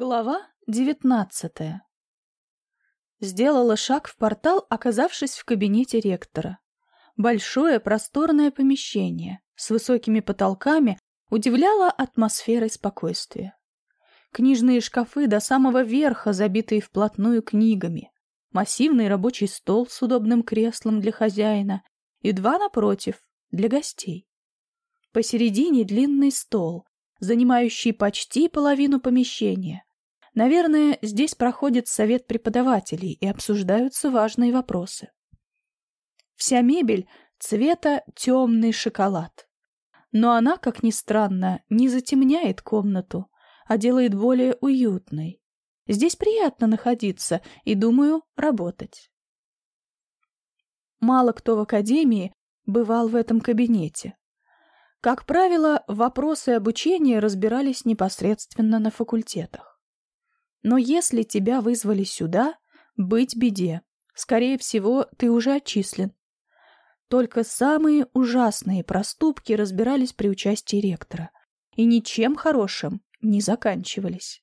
Глава девятнадцатая Сделала шаг в портал, оказавшись в кабинете ректора. Большое просторное помещение с высокими потолками удивляло атмосферой спокойствия. Книжные шкафы до самого верха, забитые вплотную книгами, массивный рабочий стол с удобным креслом для хозяина и два напротив, для гостей. Посередине длинный стол, занимающий почти половину помещения, Наверное, здесь проходит совет преподавателей и обсуждаются важные вопросы. Вся мебель цвета темный шоколад. Но она, как ни странно, не затемняет комнату, а делает более уютной. Здесь приятно находиться и, думаю, работать. Мало кто в академии бывал в этом кабинете. Как правило, вопросы обучения разбирались непосредственно на факультетах. Но если тебя вызвали сюда, быть беде. Скорее всего, ты уже отчислен. Только самые ужасные проступки разбирались при участии ректора. И ничем хорошим не заканчивались.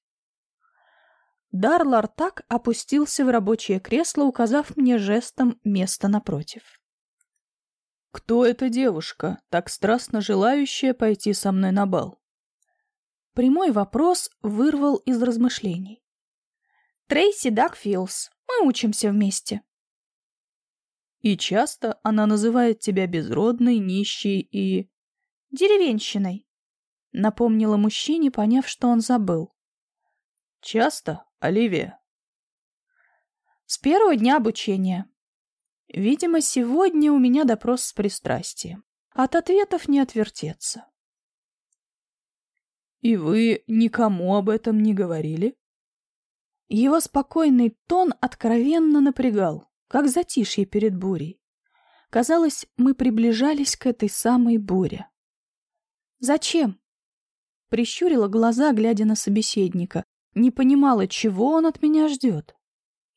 Дарлар так опустился в рабочее кресло, указав мне жестом место напротив. «Кто эта девушка, так страстно желающая пойти со мной на бал?» Прямой вопрос вырвал из размышлений. Трейси Дакфилс. Мы учимся вместе. И часто она называет тебя безродной, нищей и... Деревенщиной. Напомнила мужчине, поняв, что он забыл. Часто, Оливия? С первого дня обучения. Видимо, сегодня у меня допрос с пристрастием. От ответов не отвертеться. И вы никому об этом не говорили? Его спокойный тон откровенно напрягал, как затишье перед бурей. Казалось, мы приближались к этой самой буре. «Зачем?» Прищурила глаза, глядя на собеседника. Не понимала, чего он от меня ждет.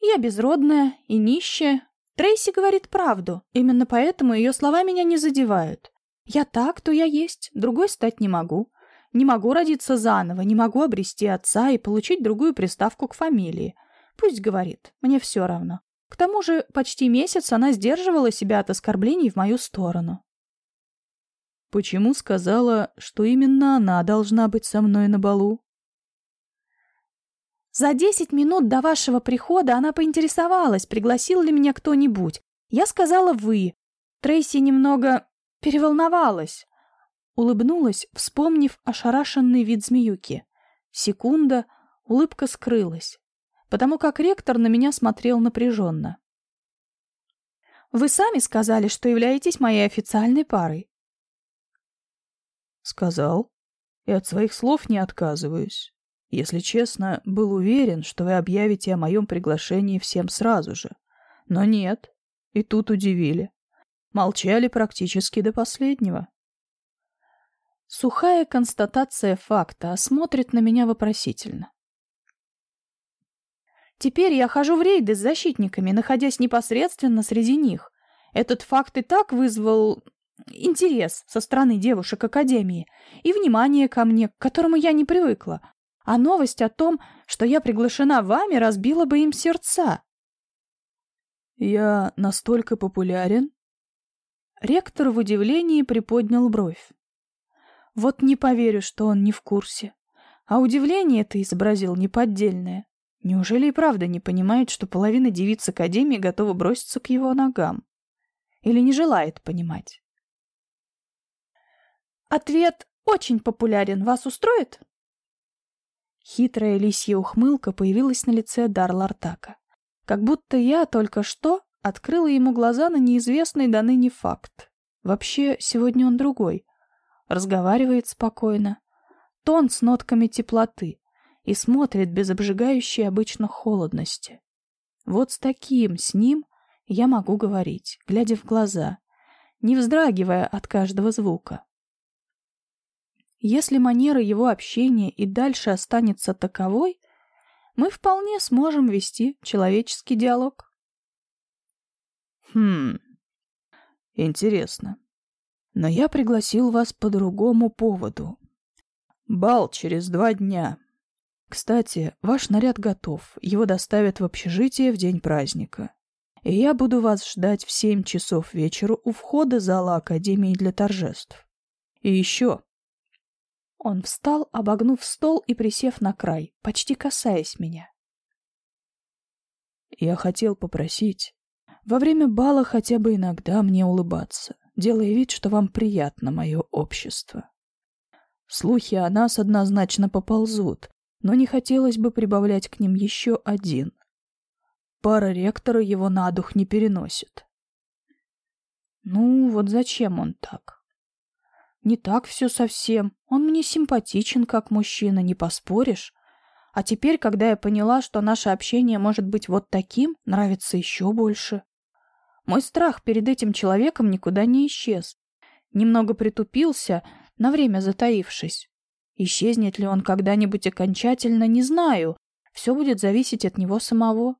«Я безродная и нищая. Трейси говорит правду. Именно поэтому ее слова меня не задевают. Я так, то я есть, другой стать не могу. Не могу родиться заново, не могу обрести отца и получить другую приставку к фамилии. Пусть говорит, мне все равно. К тому же почти месяц она сдерживала себя от оскорблений в мою сторону. Почему сказала, что именно она должна быть со мной на балу? За десять минут до вашего прихода она поинтересовалась, пригласил ли меня кто-нибудь. Я сказала «вы». Трейси немного переволновалась. Улыбнулась, вспомнив ошарашенный вид змеюки. Секунда, улыбка скрылась, потому как ректор на меня смотрел напряженно. «Вы сами сказали, что являетесь моей официальной парой». «Сказал. И от своих слов не отказываюсь. Если честно, был уверен, что вы объявите о моем приглашении всем сразу же. Но нет. И тут удивили. Молчали практически до последнего. Сухая констатация факта, смотрит на меня вопросительно. Теперь я хожу в рейды с защитниками, находясь непосредственно среди них. Этот факт и так вызвал интерес со стороны девушек Академии и внимание ко мне, к которому я не привыкла. А новость о том, что я приглашена вами, разбила бы им сердца. «Я настолько популярен?» Ректор в удивлении приподнял бровь. Вот не поверю, что он не в курсе. А удивление это изобразил неподдельное. Неужели и правда не понимает, что половина девиц Академии готова броситься к его ногам? Или не желает понимать? Ответ очень популярен. Вас устроит? Хитрая лисья ухмылка появилась на лице Дарла Артака. Как будто я только что открыла ему глаза на неизвестный до ныне факт. Вообще, сегодня он другой разговаривает спокойно, тон с нотками теплоты и смотрит без обжигающей обычно холодности. Вот с таким, с ним я могу говорить, глядя в глаза, не вздрагивая от каждого звука. Если манера его общения и дальше останется таковой, мы вполне сможем вести человеческий диалог. Хм, интересно. Но я пригласил вас по другому поводу. Бал через два дня. Кстати, ваш наряд готов. Его доставят в общежитие в день праздника. И я буду вас ждать в семь часов вечера у входа зала Академии для торжеств. И еще. Он встал, обогнув стол и присев на край, почти касаясь меня. Я хотел попросить во время бала хотя бы иногда мне улыбаться, делая вид, что вам приятно мое общество. Слухи о нас однозначно поползут, но не хотелось бы прибавлять к ним еще один. Пара ректора его на дух не переносит. Ну, вот зачем он так? Не так все совсем. Он мне симпатичен как мужчина, не поспоришь. А теперь, когда я поняла, что наше общение может быть вот таким, нравится еще больше. Мой страх перед этим человеком никуда не исчез. Немного притупился, на время затаившись. Исчезнет ли он когда-нибудь окончательно, не знаю. Все будет зависеть от него самого.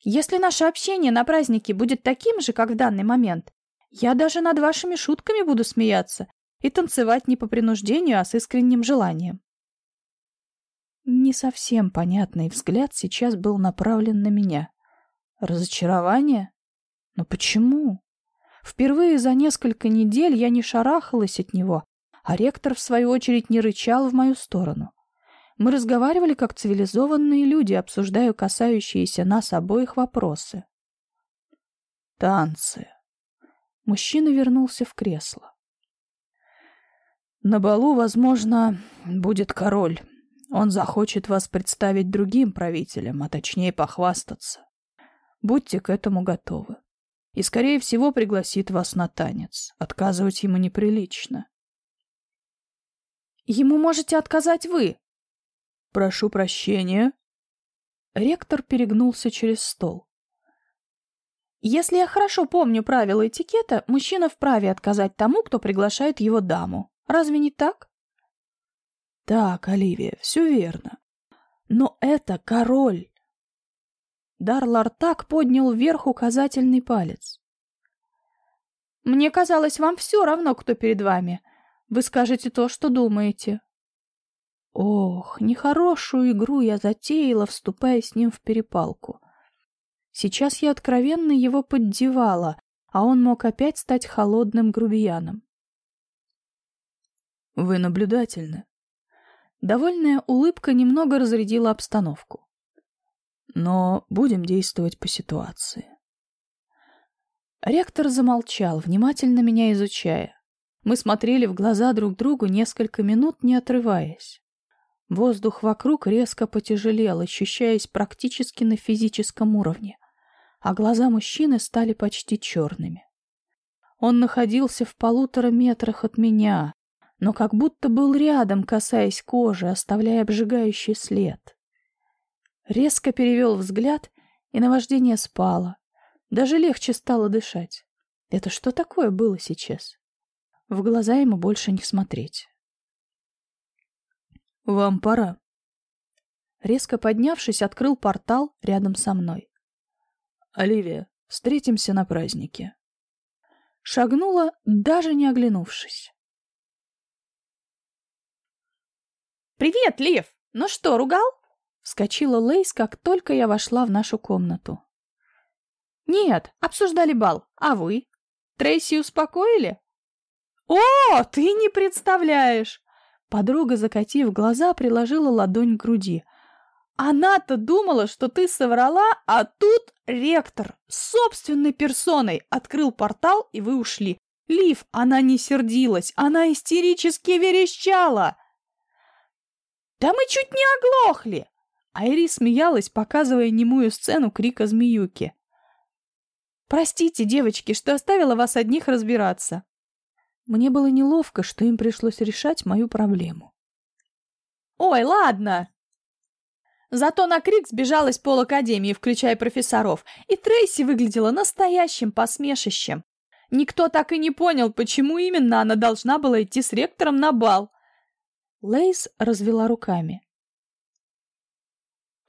Если наше общение на празднике будет таким же, как в данный момент, я даже над вашими шутками буду смеяться и танцевать не по принуждению, а с искренним желанием. Не совсем понятный взгляд сейчас был направлен на меня. Разочарование? Но почему? Впервые за несколько недель я не шарахалась от него, а ректор, в свою очередь, не рычал в мою сторону. Мы разговаривали как цивилизованные люди, обсуждая касающиеся нас обоих вопросы. Танцы. Мужчина вернулся в кресло. На балу, возможно, будет король. Он захочет вас представить другим правителям, а точнее похвастаться. Будьте к этому готовы. И, скорее всего, пригласит вас на танец. Отказывать ему неприлично. Ему можете отказать вы. Прошу прощения. Ректор перегнулся через стол. Если я хорошо помню правила этикета, мужчина вправе отказать тому, кто приглашает его даму. Разве не так? Так, Оливия, все верно. Но это король. Дарлар так поднял вверх указательный палец. Мне казалось, вам все равно, кто перед вами. Вы скажете то, что думаете. Ох, нехорошую игру я затеяла, вступая с ним в перепалку. Сейчас я откровенно его поддевала, а он мог опять стать холодным грубияном. Вы наблюдательны. Довольная улыбка немного разрядила обстановку. Но будем действовать по ситуации. Ректор замолчал, внимательно меня изучая. Мы смотрели в глаза друг другу несколько минут, не отрываясь. Воздух вокруг резко потяжелел, ощущаясь практически на физическом уровне, а глаза мужчины стали почти черными. Он находился в полутора метрах от меня, но как будто был рядом, касаясь кожи, оставляя обжигающий след. Резко перевел взгляд, и наваждение спало. Даже легче стало дышать. Это что такое было сейчас? В глаза ему больше не смотреть. «Вам пора». Резко поднявшись, открыл портал рядом со мной. «Оливия, встретимся на празднике». Шагнула, даже не оглянувшись. «Привет, Лев! Ну что, ругал?» Вскочила Лейс, как только я вошла в нашу комнату. «Нет, обсуждали бал. А вы? Трейси успокоили?» «О, ты не представляешь!» Подруга, закатив глаза, приложила ладонь к груди. «Она-то думала, что ты соврала, а тут ректор собственной персоной открыл портал, и вы ушли. Лив, она не сердилась, она истерически верещала!» «Да мы чуть не оглохли!» Айри смеялась, показывая немую сцену крика змеюки. «Простите, девочки, что оставила вас одних разбираться. Мне было неловко, что им пришлось решать мою проблему. «Ой, ладно!» Зато на крик сбежалась пол академии, включая профессоров, и Трейси выглядела настоящим посмешищем. Никто так и не понял, почему именно она должна была идти с ректором на бал. Лейс развела руками.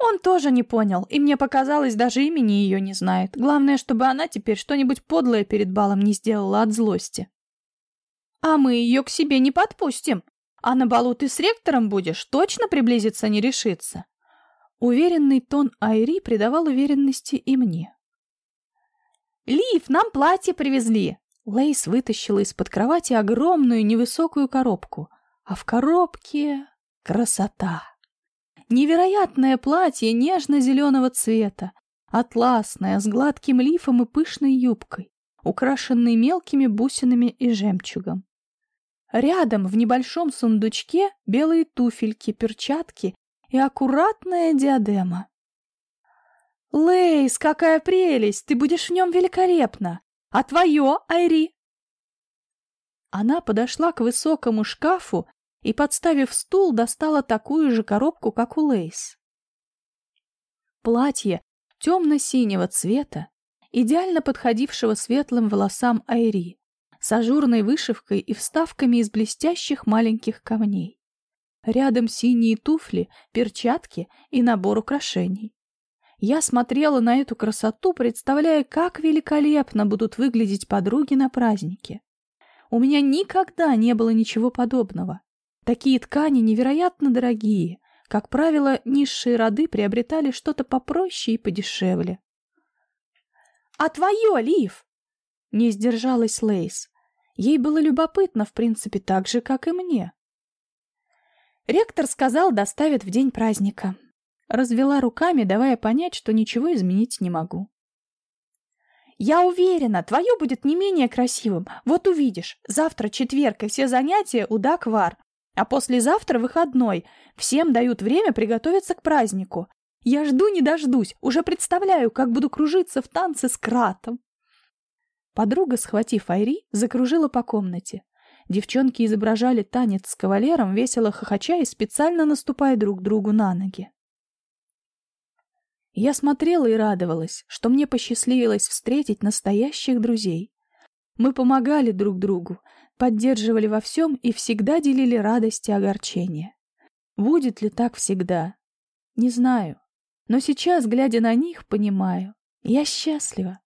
Он тоже не понял, и мне показалось, даже имени ее не знает. Главное, чтобы она теперь что-нибудь подлое перед балом не сделала от злости. А мы ее к себе не подпустим. А на балу ты с ректором будешь, точно приблизиться не решится?» Уверенный тон Айри придавал уверенности и мне. «Лив, нам платье привезли!» Лейс вытащила из-под кровати огромную невысокую коробку, а в коробке красота. Невероятное платье нежно-зеленого цвета, атласное, с гладким лифом и пышной юбкой, украшенной мелкими бусинами и жемчугом. Рядом в небольшом сундучке белые туфельки, перчатки и аккуратная диадема. «Лейс, какая прелесть! Ты будешь в нем великолепна! А твое, Айри?» Она подошла к высокому шкафу и, подставив стул, достала такую же коробку, как у Лейс. Платье темно-синего цвета, идеально подходившего светлым волосам Айри, с ажурной вышивкой и вставками из блестящих маленьких камней. Рядом синие туфли, перчатки и набор украшений. Я смотрела на эту красоту, представляя, как великолепно будут выглядеть подруги на празднике. У меня никогда не было ничего подобного. Такие ткани невероятно дорогие. Как правило, низшие роды приобретали что-то попроще и подешевле. «А твое, Лив?» Не сдержалась Лейс. Ей было любопытно, в принципе, так же, как и мне. Ректор сказал, доставят в день праздника. Развела руками, давая понять, что ничего изменить не могу. «Я уверена, твое будет не менее красивым. Вот увидишь. Завтра четверг, и все занятия у Даквар. А послезавтра выходной. Всем дают время приготовиться к празднику. Я жду не дождусь. Уже представляю, как буду кружиться в танце с Кратом». Подруга, схватив Айри, закружила по комнате. Девчонки изображали танец с кавалером, весело хохоча и специально наступая друг другу на ноги. Я смотрела и радовалась, что мне посчастливилось встретить настоящих друзей. Мы помогали друг другу, поддерживали во всем и всегда делили радость и огорчение. Будет ли так всегда? Не знаю. Но сейчас, глядя на них, понимаю. Я счастлива.